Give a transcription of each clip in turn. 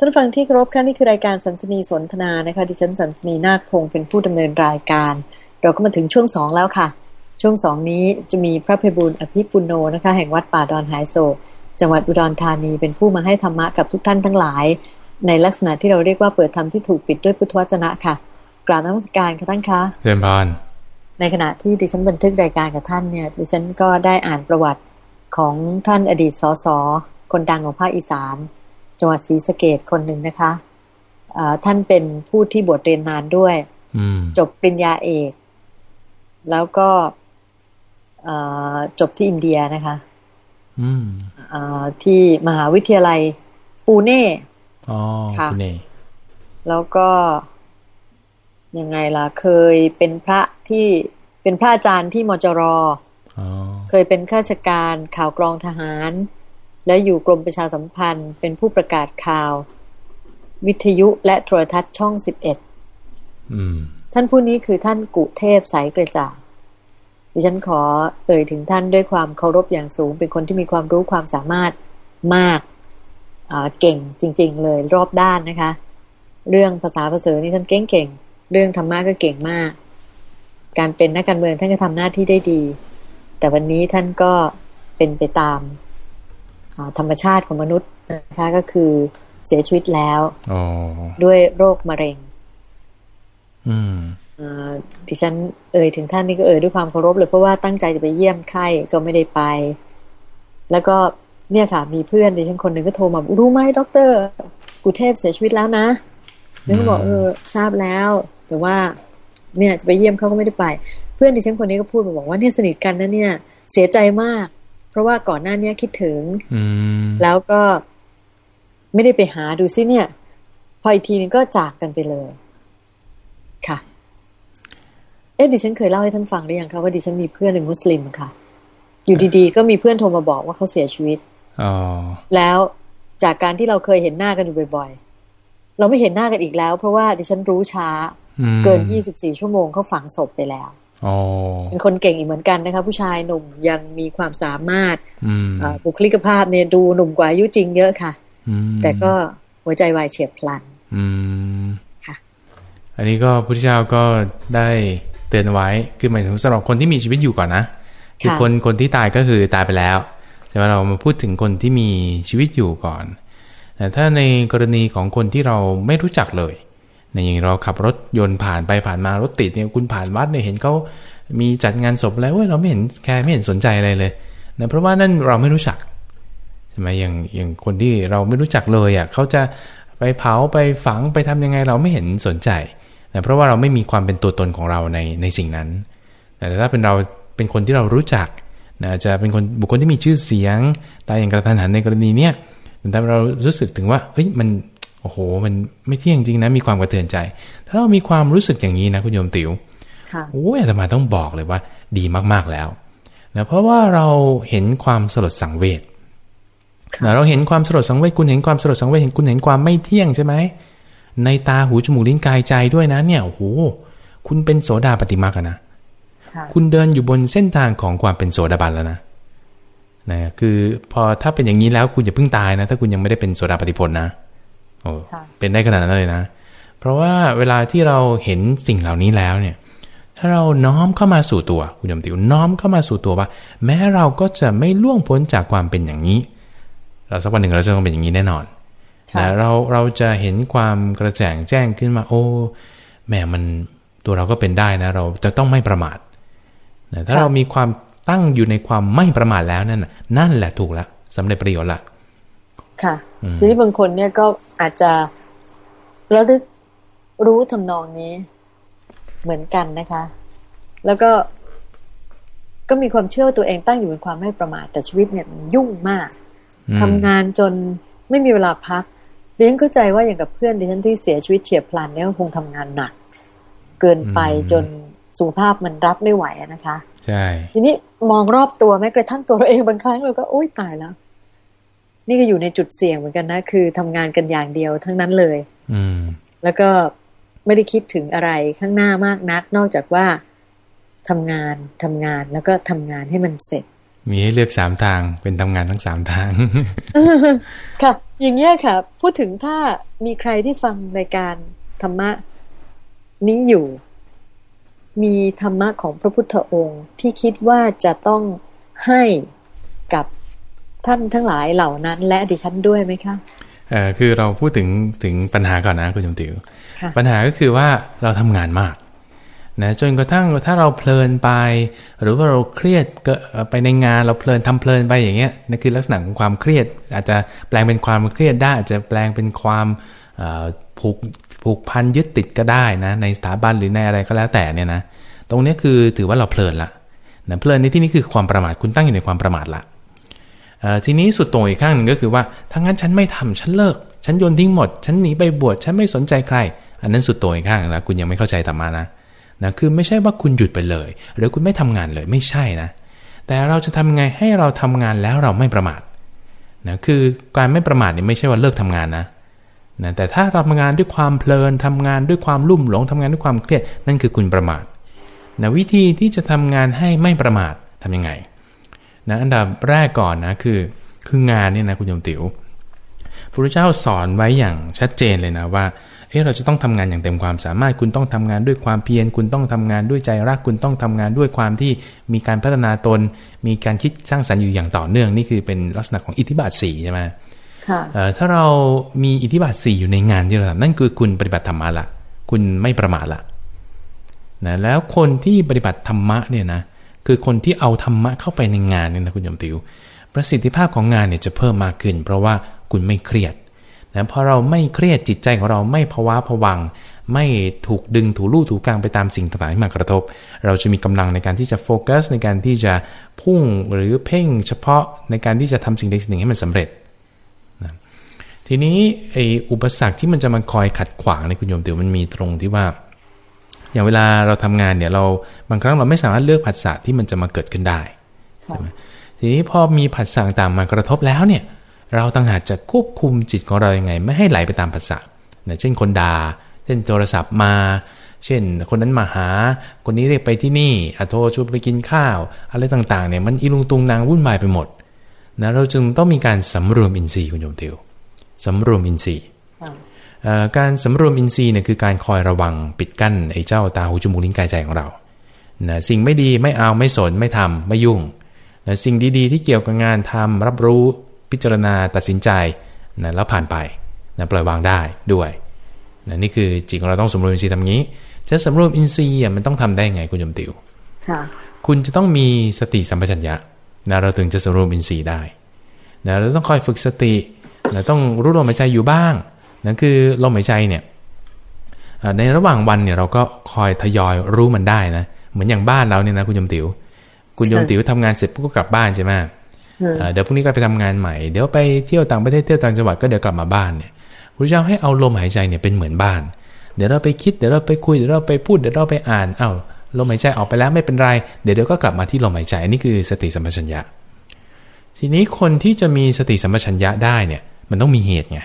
ท่านฟังที่ครบค่ะนี่คือรายการสันสนีสนทนานะคะ ดิฉันสันสนีนาคพงศ์เป็นผู้ดำเนินรายการ เราก็มาถึงช่วงสองแล้วค่ะ ช่วงสองนี้จะมีพระเพบุญอภิปุโนนะคะ แห่งวัดป่าดอนหายโศกจังหวัดอุดรธานีเป็นผู้มาให้ธรรมะกับทุกท่านทั้งหลาย ในลักษณะที่เราเรียกว่าเปิดธรรมที่ถูกปิดด้วยพุทธวจนะค่ะ กราบนมัสการค่ะท่านคะเจริญพรในขณะที่ดิฉันบันทึกรายการกับท่านเนี่ยดิฉันก็ได้อ่านประวัติของท่านอดีตสสคนดังของภาคอีสาน จังหวัดศรีสะเกดคนหนึ่งนะคะอ่าท่านเป็นผู้ที่บวชเรียนนานด้วยอืมจบปริญญาเอก แล้วก็เอ่อจบที่อินเดียนะคะอืมอ่าที่มหาวิทยาลัยปูเน่อ๋อค่ะคุณเอแล้วก็ยังไงล่ะ เคยเป็นพระที่เป็นพระอาจารย์ที่มจรอ๋อเคยเป็นข้าราชการข่าวกรองทหาร และอยู่กรมประชาสัมพันธ์ เป็นผู้ประกาศข่าว วิทยุและโทรทัศน์ช่อง11อืมท่านผู้นี้คือท่านกุเทพสายกระจ่างดิฉันขอเอ่ยถึงท่านด้วยความเคารพอย่างสูง เป็นคนที่มีความรู้ความสามารถมากอ่าเก่งจริง ๆ เลยรอบด้านนะคะ เรื่องภาษาภาษานี่ท่านเก่งเก่งๆเรื่องธรรมะก็เก่งมาก การเป็นนักการเมืองท่านก็ทำหน้าที่ได้ดี แต่วันนี้ท่านก็เป็นไปตามอ่า ธรรมชาติของมนุษย์นะคะก็คือเสียชีวิตแล้วอ๋อด้วยโรคมะเร็งอืมอ่าดิฉันเอ่ยถึงท่านนี่ก็เอ่ยด้วยความเคารพเลยเพราะว่าตั้งใจจะไปเยี่ยมไข้ก็ไม่ได้ไป แล้วก็เนี่ยค่ะ มีเพื่อนดิฉันคนหนึ่งก็โทรมาบอกรู้ไหมด็อกเตอร์กุเทพเสียชีวิตแล้วนะแล้วก็บอกเออทราบแล้ว แต่ว่า เนี่ยจะไปเยี่ยมเขาก็ไม่ได้ไป เพื่อนดิฉันคนนี้ก็พูดมาบอกว่าเนี่ยสนิทกันนะเนี่ย เสียใจมากเพ ราะว่าก่อนหน้านี้คิดถึงอืมแล้วก็ไม่ได้ไปหาดูซิเนี่ย พออีกทีนึงก็จากกันไปเลย ค่ะ เอ๊ะดิฉันเคยเล่าให้ท่านฟังหรือยังคะว่าดิฉันมีเพื่อนเป็นมุสลิมค่ะ อยู่ดีๆ ก็มีเพื่อนโทรมาบอกว่าเขาเสียชีวิตอ๋อแล้วจากการที่เราเคยเห็นหน้ากันอยู่บ่อย ๆ เราไม่เห็นหน้ากันอีกแล้ว เพราะว่าดิฉันรู้ช้าอืมเกิน24ชั่วโมงเขาฝังศพไปแล้วอ๋อ เป็นคนเก่งอีกเหมือนกันนะคะ ผู้ชายหนุ่มยังมีความสามารถอืมอ่าบุคลิกภาพเนี่ยดูหนุ่มกว่าอายุจริงเยอะค่ะอืมแต่ก็หัวใจวายเฉียบพลันอืมค่ะ อันนี้ก็พระพุทธเจ้าก็ได้เตือนไว้คือหมายถึงสำหรับคนที่มีชีวิตอยู่ก่อนนะคือค่ะคนคนที่ตายก็คือตายไปแล้วใช่ไหมเรามาพูดถึงคนที่มีชีวิตอยู่ก่อนแต่ถ้าในกรณีของคนที่เราไม่รู้จักเลย ในอย่างเราขับรถยนต์ผ่านไปผ่านมารถติดเนี่ยคุณผ่านวัดเนี่ยเห็นเขามีจัดงานศพแล้วเว้ยเราไม่เห็นแคร์ไม่เห็นสนใจอะไรเลยนะเพราะว่านั่นเราไม่รู้จักใช่ไหมอย่างอย่างคนที่เราไม่รู้จักเลยอะเขาจะไปเผาไปฝังไปทำยังไงเราไม่เห็นสนใจนะเพราะว่าเราไม่มีความเป็นตัวตนของเราในในสิ่งนั้น แต่ถ้าเป็นเราเป็นคนที่เรารู้จักนะจะเป็นคนบุคคลที่มีชื่อเสียงตายอย่างกระทันหันในกรณีเนี้ยมันทำให้เรารู้สึกถึงว่าเฮ้ยมัน อ้โห มันไม่เที่ยงจริงนะ มีความกระเทือนใจ ถ้าเรามีความรู้สึกอย่างนี้นะคุณโยมติ๋วค่ะโอ้ยอาตมาต้องบอกเลยว่า ดีมากๆแล้วนะเพราะว่าเราเห็นความสลดสังเวชค่ะนะเราเห็นความสลดสังเวชคุณเห็นความสลดสังเวชเห็นคุณเห็นความไม่เที่ยงใช่ไหมในตาหูจมูกลิ้นกายใจด้วยนะ เนี่ยโอ้โหคุณเป็นโสดาปฏิมากันนะค่ะคุณเดินอยู่บนเส้นทางของความเป็นโสดาบันแล้วนะนะคือพอถ้าเป็นอย่างนี้แล้วคุณอย่าเพิ่งตายนะ ถ้าคุณยังไม่ได้เป็นโสดาปฏิผลนะ โอ้ค่ะเป็นได้ขนาดนั้นเลยนะ เพราะว่าเวลาที่เราเห็นสิ่งเหล่านี้แล้วเนี่ย ถ้าเราน้อมเข้ามาสู่ตัวคุณยมติวน้อมเข้ามาสู่ตัวว่า แม้เราก็จะไม่ล่วงพ้นจากความเป็นอย่างนี้ เราสักวันหนึ่งเราจะต้องเป็นอย่างนี้แน่นอนค่ะนะเราเราจะเห็นความกระจ่างแจ้งขึ้นมา โอ้แหมมันตัวเราก็เป็นได้นะ เราจะต้องไม่ประมาทนะถ้าค่ะเรามีความตั้งอยู่ในความไม่ประมาทแล้วนั่นน่ะนั่นแหละถูกละสำเร็จประโยชน์ละค่ะอืม ทีนี้บางคนเนี่ยก็อาจจะระลึกรู้ทำนองนี้เหมือนกันนะคะ แล้วก็ก็มีความเชื่อว่าตัวเองตั้งอยู่บนความไม่ประมาทแต่ชีวิตเนี่ยมันยุ่งมากอืมทำงานจนไม่มีเวลาพักดิฉันเข้าใจว่าอย่างกับเพื่อนดิฉันที่เสียชีวิตเฉียบพลันเนี่ยก็คงทำงานหนัก เกินไปจนสุขภาพมันรับไม่ไหวอะนะคะ ใช่ ทีนี้มองรอบตัวแม้กระทั่งตัวเราเองบางครั้งเราก็โอ๊ยตายแล้ว นี่ก็อยู่ในจุดเสี่ยงเหมือนกันนะ คือทำงานกันอย่างเดียวทั้งนั้นเลย อืม แล้วก็ไม่ได้คิดถึงอะไรข้างหน้ามากนัก นอกจากว่าทำงานทำงานแล้วก็ทำงานให้มันเสร็จอมีให้เลือกสามทางเป็นทำงานทั้งสามทาง ค่ะ อย่างเงี้ยค่ะ พูดถึงถ้ามีใครที่ฟังรายการธรรมะนี้อยู่ มีธรรมะของพระพุทธองค์ที่คิดว่าจะต้องให้กับ ท่านทั้งหลายเหล่านั้น และดิฉันด้วยไหมคะเอ่อคือเราพูดถึงถึงปัญหาก่อนนะคุณจมติวปัญหาก็คือว่าเราทำงานมากนะจนกระทั่งถ้าเราเพลินไป หรือว่าเราเครียดไปในงานเราเพลินทำเพลินไปอย่างเงี้ยนั่นคือลักษณะของความเครียด อาจจะแปลงเป็นความเครียดได้อาจจะแปลงเป็นความผูกผูกพันยึดติดก็ได้นะในสถาบันหรือในอะไรก็แล้วแต่เนี่ยนะตรงนี้คือถือว่าเราเพลินละนะเพลินในที่นี้คือความประมาทคุณตั้งอยู่ในความประมาทละ ทีนี้สุดตรงอีกข้างหนึ่งก็คือว่าทั้งนั้นฉันไม่ทำฉันเลิก ฉันโยนทิ้งหมด ฉันหนีไปบวชฉันไม่สนใจใคร อันนั้นสุดตรงอีกข้างแล้วคุณยังไม่เข้าใจธรรมานะนะคือไม่ใช่ว่าคุณหยุดไปเลย หรือคุณไม่ทำงานเลยไม่ใช่นะแต่เราจะทำไงให้เราทำงานแล้วเราไม่ประมาทนะคือการไม่ประมาทนี่ไม่ใช่ว่าเลิกทำงานนะนะแต่ถ้าเราทำงานด้วยความเพลินทำงานด้วยความลุ่มหลงทำงานด้วยความเครียดนั่นคือคุณประมาทนะวิธีที่จะทำงานให้ไม่ประมาททํำยังไง นะอันดับแรกก่อนนะคือคืองานเนี่ยนะคุณโยมติว๋วพระพุทธเจ้าสอนไว้อย่างชัดเจนเลยนะว่าเฮ้เราจะต้องทำงานอย่างเต็มความสามารถคุณต้องทำงานด้วยความเพียรคุณต้องทำงานด้วยใจรักคุณต้องทำงานด้วยความที่มีการพัฒนาตน มีการคิดสร้างสรรค์อยู่อย่างต่อเนื่องนี่คือเป็นลักษณะของอิทธิบาทสี่ใช่ไหมค่ะถ้าเรามีอิทธิบาทสี่อยู่ในงานที่เราทำนั่นคือคุณปฏิบัติธรรมะละคุณไม่ประมาทละนะแล้วคนที่ปฏิบัติธรรมะเนี่ยนะ คือคนที่เอาธรรมะเข้าไปในงานเนี่ยนะคุณยมติว ประสิทธิภาพของงานเนี่ยจะเพิ่มมากขึ้น เพราะว่าคุณไม่เครียดนะพอเราไม่เครียดจิตใจของเราไม่ภาวะผวัง ไม่ถูกดึงถูลู่ถูกกลางไปตามสิ่งต่างๆที่มากระทบ เราจะมีกำลังในการที่จะโฟกัสในการที่จะพุ่งหรือเพ่งเฉพาะในการที่จะทำสิ่งใดสิ่งหนึ่งให้มันสำเร็จนะทีนี้ไอ้อุปสรรคที่มันจะมาคอยขัดขวางในคุณโยมเดี๋ยวมันมีตรงที่ว่า อย่างเวลาเราทำงานเนี่ยเราบางครั้งเราไม่สามารถเลือกผัสสะที่มันจะมาเกิดขึ้นได้ใช่ไหมทีนี้พอมีผัสสะต่างมากระทบแล้วเนี่ย เราต่างหากจะควบคุมจิตของเรายัางไง ไม่ให้ไหลไปตามภาษาเช่นคนดา่าเช่นโทรศัพท์มา เช่น คนนั้นมาหา คนนี้เรียกไปที่นี่อโทรชวนไปกินข้าว อะไรต่างๆเนี่ยมันอีลุงตุงนางวุ่นวายไปหมดนะเราจึงต้องมีการสำรวมอินทรีย์คุณโยมเทียวสำรวมอินทรีย์ การสำรวมอินทรีย์เนี่ยคือการคอยระวังปิดกั้นไอ้เจ้าตาหูจมูกลิ้นกายใจของเรานะสิ่งไม่ดีไม่เอาไม่สนไม่ทำไม่ยุ่งนะสิ่งดีๆ ที่เกี่ยวกับงานทำรับรู้พิจารณาตัดสินใจนะแล้วผ่านไปนะปล่อยวางได้ด้วยนะนี่คือจิตของเราต้องสำรวมอินทรีย์ทำงี้จะสำรวมอินทรีย์มันต้องทำได้ไงคุณยมติวคุณจะต้องมีสติสัมปชัญญะนะเราถึงจะสำรวมอินทรีย์ได้นะเราต้องคอยฝึกสตินะต้องรู้ลมหายใจอยู่บ้าง นั่นคือลมหายใจเนี่ยในระหว่างวันเนี่ยเราก็คอยทยอยรู้มันได้นะเหมือนอย่างบ้านเราเนี่ยนะคุณยมติว๋วคุณยมติ๋วทำงานเสร็จปุ๊บก็กลับบ้านใช่ไหมเดี๋ยวพรุ่งนี้ก็ไปทำงานใหม่เดี๋ยวไปเที่ยวต่างประเทศเที่ยวต่างจังหวัดก็เดี๋ยวกลับมาบ้านเนี่ยพระเจ้าให้เอาลมหายใจเนี่ยเป็นเหมือนบ้าน เดี๋ยวเราไปคิดเดี๋ยวเราไปคุยเดี๋ยวเราไปพูดเดี๋ยวเราไปอ่านเอ้าลมหายใจออกไปแล้วไม่เป็นไรเดี๋ยวเดี๋ยวก็กลับมาที่ลมหายใจนี่คือสติสัมปชัญญะ ทีนี้คนที่จะมีสติสัมปชัญญะได้เนี่ย มันต้องมีเหตุไง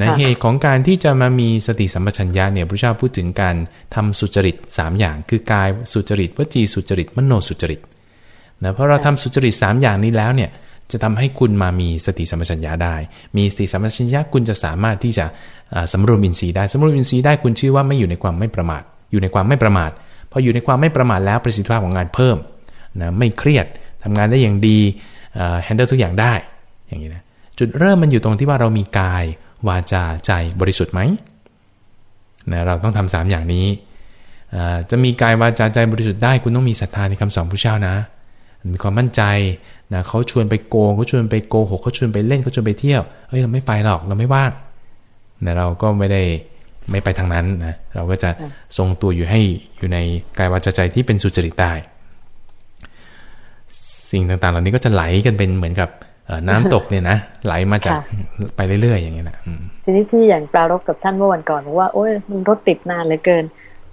นะเหตุของการที่จะมามีสติสัมปชัญญะเนี่ยพระเจ้าพูดถึงการทำสุจริต 3 อย่าง คือกายสุจริตวจีสุจริตมโนสุจริตนะเพราะเราทำสุจริต 3 อย่างนี้แล้วเนี่ยจะทำให้คุณมามีสติสัมปชัญญะได้ มีสติสัมปชัญญะคุณจะสามารถที่จะสำรวมอินทรีย์ได้สำรวมอินทรีย์ได้คุณชื่อว่าไม่อยู่ในความไม่ประมาท อยู่ในความไม่ประมาทพออยู่ในความไม่ประมาทแล้วประสิทธิภาพของงานเพิ่มนะไม่เครียดทำงานได้อย่างดีแฮนเดิลทุกอย่างได้อย่างนี้นะจุดเริ่มมันอยู่ตรงที่ว่าเรามีกาย วาจาใจบริสุทธิ์ไหมนะเราต้องทำสามอย่างนี้ จะมีกายวาจาใจบริสุทธิ์ได้คุณต้องมีศรัทธาในคำสอนพระเจ้านะ มีความมั่นใจนะเขาชวนไปโกงเขาชวนไปโกหกเขาชวนไปเล่นเขาชวนไปเที่ยวเฮ้ยเราไม่ไปหรอกเราไม่ว่างนะเราก็ไม่ได้ไม่ไปทางนั้นนะเราก็จะทรงตัวอยู่ให้อยู่ในกายวาจาใจที่เป็นสุจริตได้สิ่งต่างๆ เหล่านี้ก็จะไหลกันเป็นเหมือนกับ น้ำตกเนี่ยนะไหลมาจากไปเรื่อยๆอย่างเงี้ยนะทีนี้ที่อย่างปรารบกับท่านเมื่อวันก่อนบอกว่าโอ้ยมันรถติดนานเหลือเกิน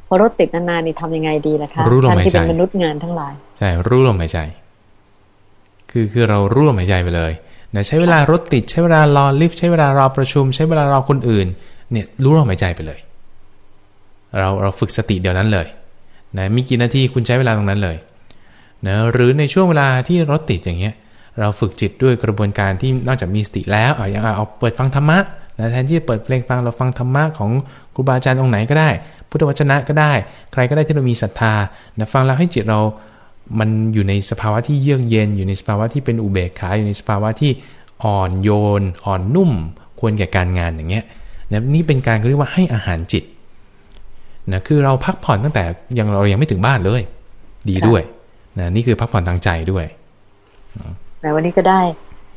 พอรถติดนานๆนี่ทำยังไงดีล่ะคะรู้ลมหายใจเป็นมนุษย์งานทั้งหลายใช่รู้ลมหายใจ คือคือเราร่วมหายใจไปเลยนะใช้เวลารถติดใช้เวลารอลิฟต์ใช้เวลารอประชุม ใช้เวลารอคนอื่น เนี่ยรู้ลมหายใจไปเลย เราเราฝึกสติเดี๋ยวนั้นเลยนะมีกี่นาทีคุณใช้เวลาตรงนั้นเลยนะหรือในช่วงเวลาที่รถติดอย่างเงี้ย เราฝึกจิตด้วยกระบวนการที่นอกจากมีสติแล้วเอาอย่างเอาเปิดฟังธรรมะนะแทนที่จะเปิดเพลงฟังเราฟังธรรมะของครูบาอาจารย์องค์ไหนก็ได้ พุทธวจนะก็ได้ ใครก็ได้ที่เรามีศรัทธานะฟังแล้วให้จิตเรา มันอยู่ในสภาวะที่เยือกเย็น อยู่ในสภาวะที่เป็นอุเบกขาอยู่ในสภาวะที่อ่อนโยน อ่อนนุ่ม ควรแก่การงานอย่างเงี้ยนะนี่เป็นการเรียกว่าให้อาหารจิตนะคือเราพักผ่อนตั้งแต่ยังเรายังไม่ถึงบ้านเลย ดีด้วยนะนี่คือพักผ่อนทางใจด้วย แต่วันนี้ก็ได้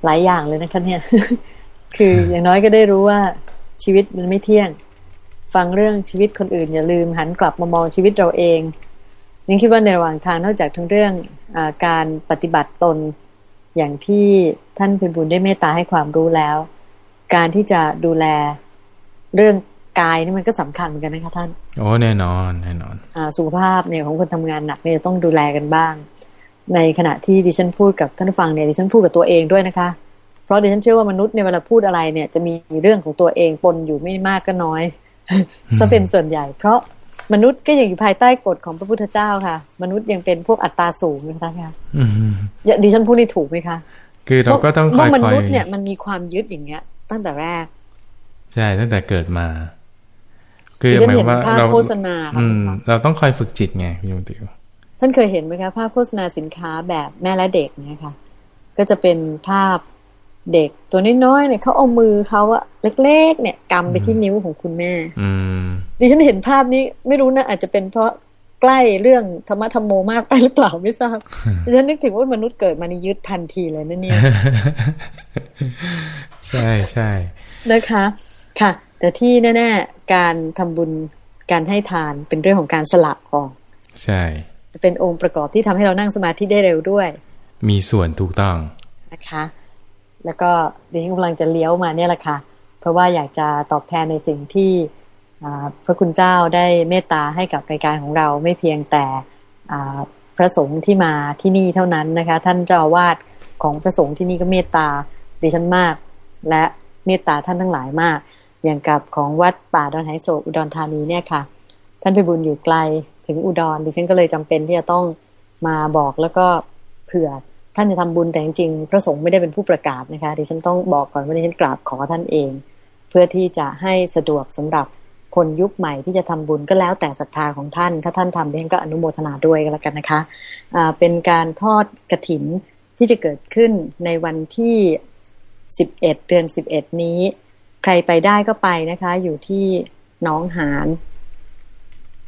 หลายอย่างเลยนะคะเนี่ย คืออย่างน้อยก็ได้รู้ว่าชีวิตมันไม่เที่ยง ฟังเรื่องชีวิตคนอื่น อย่าลืมหันกลับมามองชีวิตเราเองนิ่งคิดว่าในระหว่างทางนอกจากทั้งเรื่องอการปฏิบัติตนอย่างที่ท่านพิบูลได้เมตตาให้ความรู้แล้ว การที่จะดูแลเรื่องกายนี่มันก็สำคัญเหมือนกันนะคะท่าน โอ้แน่นอนแน่นอนอสุขภาพเนี่ยของคนทำงานหนักเนี่ยต้องดูแลกันบ้าง ในขณะที่ดิฉันพูดกับท่านฟังเนี่ยดิฉันพูดกับตัวเองด้วยนะคะ เพราะดิฉันเชื่อว่ามนุษย์ในเวลาพูดอะไรเนี่ยจะมีเรื่องของตัวเองปนอยู่ไม่มากก็น้อยซะเป็นส่วนใหญ่ เพราะมนุษย์ก็ยังอยู่ภายใต้กฎของพระพุทธเจ้าค่ะ มนุษย์ยังเป็นพวกอัตราสูงนะคะท่านดิฉันพูดนี่ถูกไหมคะ คือเราก็ต้องคอยๆมนุษย์เนี่ยมันมีความยึดอย่างเงี้ย ตั้งแต่แรก ใช่ตั้งแต่เกิดมา คือหมายว่าเราโฆษณาเราต้องคอยฝึกจิตไงพี่มุติว ท่านเคยเห็นไหมคะภาพโฆษณาสินค้าแบบแม่และเด็กเนี่ยค่ะ ก็จะเป็นภาพเด็กตัวน้อยๆเนี่ยเขาเอามือเขาอะเล็ก ๆ เนี่ยกำไปที่นิ้วของคุณแม่ดิฉันเห็นภาพนี้ไม่รู้นะอาจจะเป็นเพราะใกล้เรื่องธรรมะธรรมโมมากไปหรือเปล่าไม่ทราบดิฉันนึกถึงว่ามนุษย์เกิดมาในยึดทันทีเลยนั่นเนี่ยใช่ใช่นะคะ ค่ะ แต่ที่แน่ ๆ การทำบุญการให้ทานเป็นเรื่องของการสละออก ใช่จะ เป็นองค์ประกอบที่ทำให้เรานั่งสมาธิได้เร็วด้วย มีส่วนถูกต้องนะคะ แล้วก็ดิฉันกำลังจะเลี้ยวมาเนี่ยแหละค่ะ เพราะว่าอยากจะตอบแทนในสิ่งที่พระคุณเจ้าได้เมตตาให้กับรายการของเราไม่เพียงแต่พระสงฆ์ที่มาที่นี่เท่านั้นนะคะ ท่านเจ้าอาวาสของพระสงฆ์ที่นี่ก็เมตตาดิฉันมาก และเมตตาท่านทั้งหลายมาก อย่างกับของวัดป่าดอนไหโศกอุดรธานีเนี่ยค่ะ ท่านไปบุญอยู่ไกล ถึงอุดรดิฉันก็เลยจำเป็นที่จะต้องมาบอกแล้วก็เผื่อท่านจะทำบุญแต่จริงๆพระสงฆ์ไม่ได้เป็นผู้ประกาศนะคะดิฉันต้องบอกก่อนว่าดิฉันกราบขอท่านเอง เพื่อที่จะให้สะดวกสำหรับคนยุคใหม่ที่จะทำบุญก็แล้วแต่ศรัทธาของท่าน ถ้าท่านทำดิฉันก็อนุโมทนาด้วยก็แล้วกันนะคะะเป็นการทอดกระถินที่จะเกิดขึ้นในวันที่สิบเอ็ดเดือนสิบเอ็ดนี้ ใครไปได้ก็ไปนะคะ อยู่ที่น้องหาน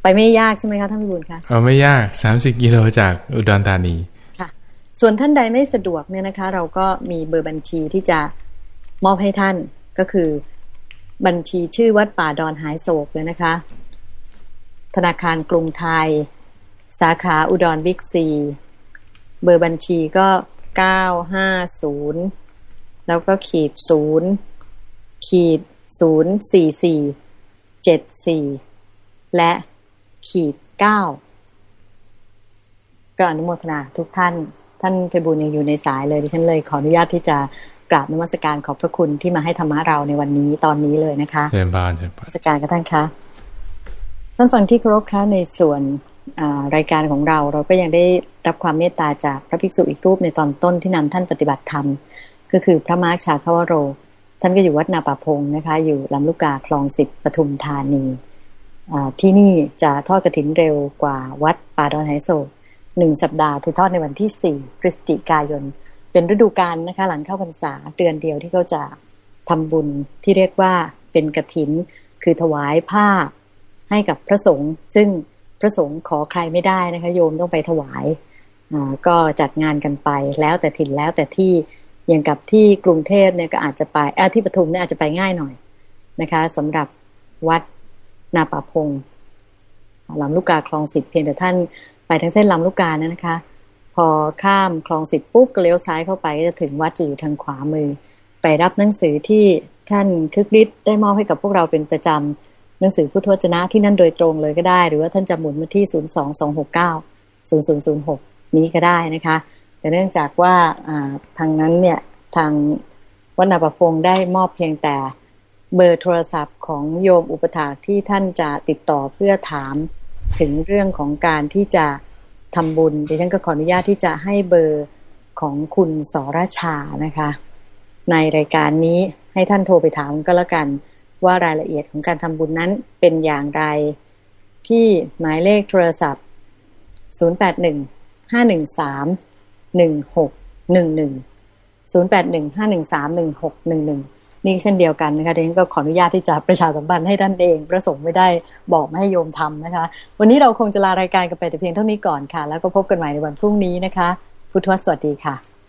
ไปไม่ยากใช่ไหมคะท่านบุญคะเออไม่ยากสามสิบกิโลจากอุดรธานีส่วนท่านใดไม่สะดวกเนี่ยนะคะ เราก็มีเบอร์บัญชีที่จะมอบให้ท่านก็คือบัญชีชื่อวัดป่าดอนหายโศกเลยนะคะ ธนาคารกรุงไทย สาขาอุดรบิ๊กซีเบอร์บัญชีก็เก้าห้าศูนย์แล้วก็ขีดศูนย์ขีดศูนย์สี่สี่เจ็ดสี่และ ขีดเก้าก็อนุโมทนาทุกท่าน ท่านเพบุญยังอยู่ในสายเลยดิฉันเลยขออนุญาตที่จะกราบนมัสการขอบพระคุณที่มาให้ธรรมะเราในวันนี้ตอนนี้เลยนะคะเชิญบานเชิญบานมัสการกับท่านคะท่านฟังที่เคารพคะในส่วนรายการของเราเราก็ยังได้รับความเมตตาจากพระภิกษุอีกรูปในตอนต้นที่นำท่านปฏิบัติธรรม ก็คือพระมาร์คชาคาวโร ท่านก็อยู่วัดนาป่าพงนะคะ อยู่ลำลูกกาคลองสิบปทุมธานี ที่นี่จะทอดกระถินเร็วกว่าวัดป่าดอนไหโศกหนึ่งสัปดาห์คือทอดในวันที่สี่พฤศจิกายน เป็นฤดูกาลนะคะ หลังเข้าพรรษาเดือนเดียวที่เขาจะทำบุญที่เรียกว่าเป็นกระถิน คือถวายผ้าให้กับพระสงฆ์ซึ่งพระสงฆ์ขอใครไม่ได้นะคะ โยมต้องไปถวายก็จัดงานกันไปแล้วแต่ถิ่นแล้วแต่ที่อย่างกับที่กรุงเทพเนี่ยก็อาจจะไปอที่ปทุมเนี่ยอาจจะไปง่ายหน่อยนะคะสำหรับวัด นาป่าพงลำลูกกาคลองสิบเพียงแต่ท่านไปทางเส้นลำลูกกานะคะ พอข้ามคลองสิบปุ๊บก็เลี้ยวซ้ายเข้าไปก็จะถึงวัดจะอยู่ทางขวามือ ไปรับหนังสือที่ท่านคึกฤทธิ์ได้มอบให้กับพวกเราเป็นประจำหนังสือพุทวจนะที่นั่นโดยตรงเลยก็ได้ หรือว่าท่านจะหมุนมาที่ศูนย์สองสองหกเก้าศูนย์ศูนย์ศูนย์หกนี้ก็ได้นะคะ แต่เนื่องจากว่าทางนั้นเนี่ยทางวัดนาประพงได้มอบเพียงแต่ เบอร์โทรศัพท์ของโยมอุปถาที่ท่านจะติดต่อเพื่อถามถึงเรื่องของการที่จะทำบุญดิฉันก็ขออนุญาตที่จะให้เบอร์ของคุณสราชานะคะ ในรายการนี้ให้ท่านโทรไปถามก็แล้วกัน ว่ารายละเอียดของการทำบุญนั้นเป็นอย่างไร ที่หมายเลขโทรศัพท์ 081 513 1611 081 513 1611 นี่เช่นเดียวกันนะคะดิฉันก็ขออนุญาตที่จะประชาสัมพันธ์ให้ท่านเอง ประสงค์ไม่ได้บอกไม่ให้โยมทำนะคะ วันนี้เราคงจะลารายการกันไปแต่เพียงเท่านี้ก่อนค่ะ แล้วก็พบกันใหม่ในวันพรุ่งนี้นะคะ พุทธวสวัสดีค่ะ